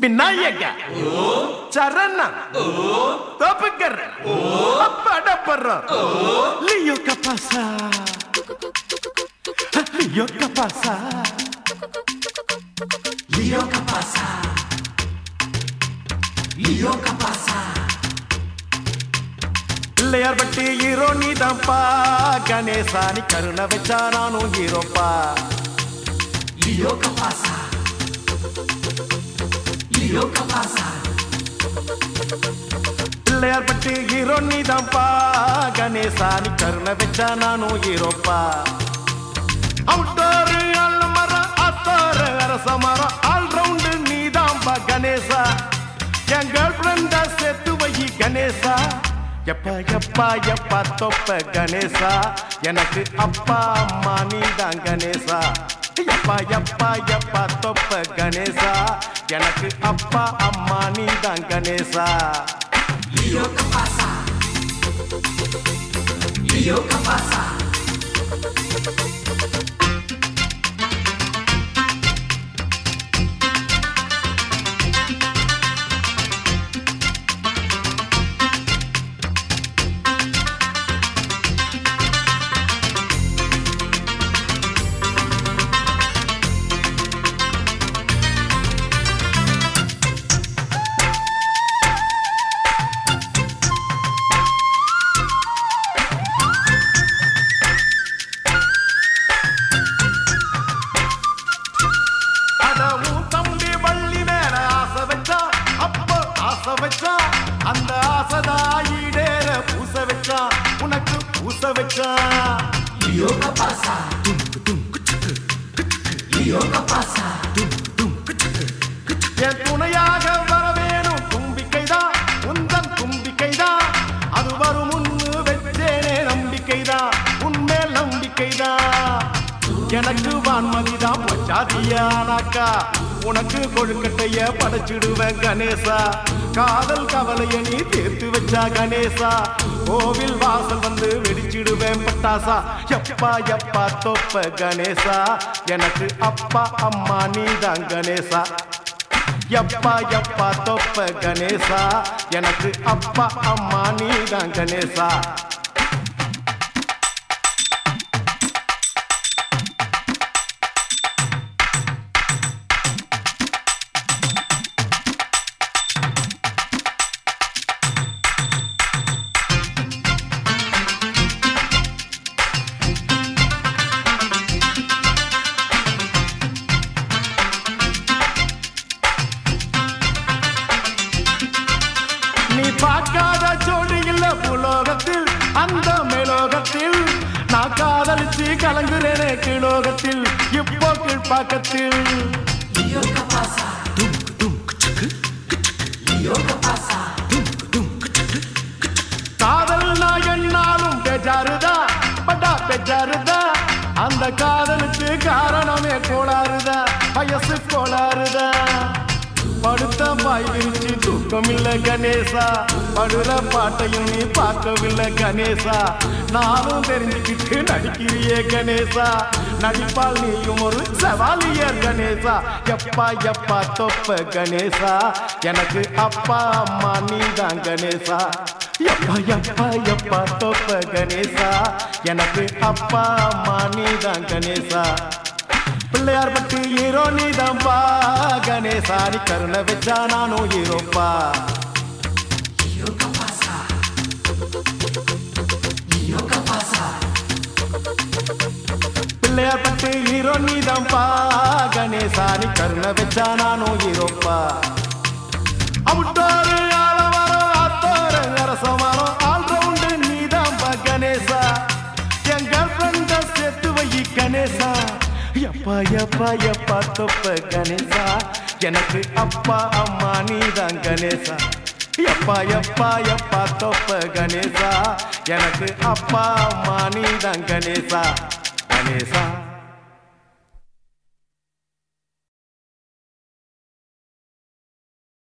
விநாயக. சரணன் தோப்புக்கர் படப்படுற Leo Capasa. Leo Capasa. Leo Capasa. Leo Capasa. Pillaiyarpatti hero நீதான்ப்பா. Ganesha நீ கருணை வச்சா நானும் ஹீரோப்பா. Leo Capasa. Leo Capasa. Pillaiyarpatti hero நீதான்ப்பா. Ganesha நீ கருணை வச்சா நானும் ஹீரோப்பா. அவுட்டோரு அல்மரம் அத்தோரு அரச மரம் ஆல் ரவுண்டு நீதான்பா கணேசா. என் கேர்ள் ஃப்ரெண்ட சேர்த்து வை கணேசா. எப்பா எப்பா எப்பா தொப்ப கணேசா. எனக்கு அப்பா அம்மா நீதான் கணேசா. எப்பா எப்பா எப்பா தொப்ப கணேசா எனக்கு அப்பா அம்மா நீ தான் Ganesha Leo Capasa. Leo Capasa. வச்சா அந்த ஆசைதாயிடேற பூச வச்சா உனக்கு பூச வச்சா Leo Capasa. Leo Capasa. என் துணையாக வரவேணும் தும்பிக்கைதான் உந்தன் தும்பிக்கைதான் அது வரும் முன்னு வச்சேனே நம்பிக்கைதான் உன்மேல் நம்பிக்கைதான் எனக்கு வான்மதிதான் பச்சாதியானாக்கா. உனக்கு கொழுக்கட்டைய படைச்சிடுவேன் கணேசா. காதல் கவலைய நீ தீர்த்து வச்சா கணேசா. கோவில் வாசல் வந்து வெடிச்சிடுவேன் பட்டாசா. எப்பா எப்பா தொப்ப கணேசா. எனக்கு அப்பா அம்மா நீதான் கணேசா. எப்பா எப்பா தொப்ப கணேசா. எனக்கு அப்பா அம்மா நீதான் கணேசா. காதலிச்சு கலங்குறேனே கீழோகத்தில் இப்போ Capasa. காதல் நான் என்னாலும் பெஜாருதா? பட்டா பெஜாருதா? அந்த காதலுக்கு காரணமே கோளாறுதா? வயசு கோளாறுதா? படுத்த பாய் விரிச்சு தூக்கம் இல்ல கணேசா. படுற பாட்டையும் நீ பார்க்கவில்லை கணேசா. நானும் தெரிஞ்சுக்கிட்டு நடிக்கிறியே கணேசா. நடிப்பால் நீயும் ஒரு சவாலியர் கணேசா. எப்பா எப்பா தொப்ப கணேசா. எனக்கு அப்பா அம்மா நீ தான் கணேசா. எப்பா எப்பா எப்பா தொப்ப கணேசா. எனக்கு அப்பா அம்மா நீ தான் கணேசா. பிள்ளையார் பட்டு ஹீரோ நீதான்பா கணேசாரி நீ கருணை வச்சா நானும் ஹீரோப்பா. பிள்ளையார் பட்டு ஹீரோ நீதான்பா கணேசாரி நீ கருணை வச்சா நானும் ஹீரோப்பா. அவுட்டோரு ஆலமரம் அத்தோரு அரசமா. எப்பா எப்பா எப்பா தொப்ப கணேசா. எனக்கு அப்பா அம்மா நீதான் கணேசா. எப்பா எப்பா எப்பா தொப்ப கணேசா. எனக்கு அப்பா அம்மா நீதான் கணேசா. கணேசா.